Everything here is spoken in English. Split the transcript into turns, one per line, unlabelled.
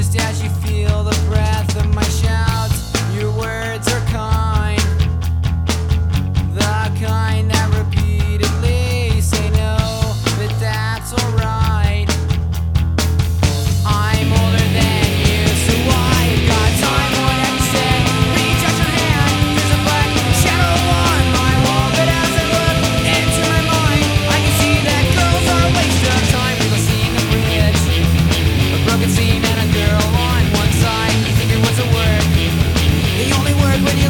just as you feel the breath of my shout, your words. when you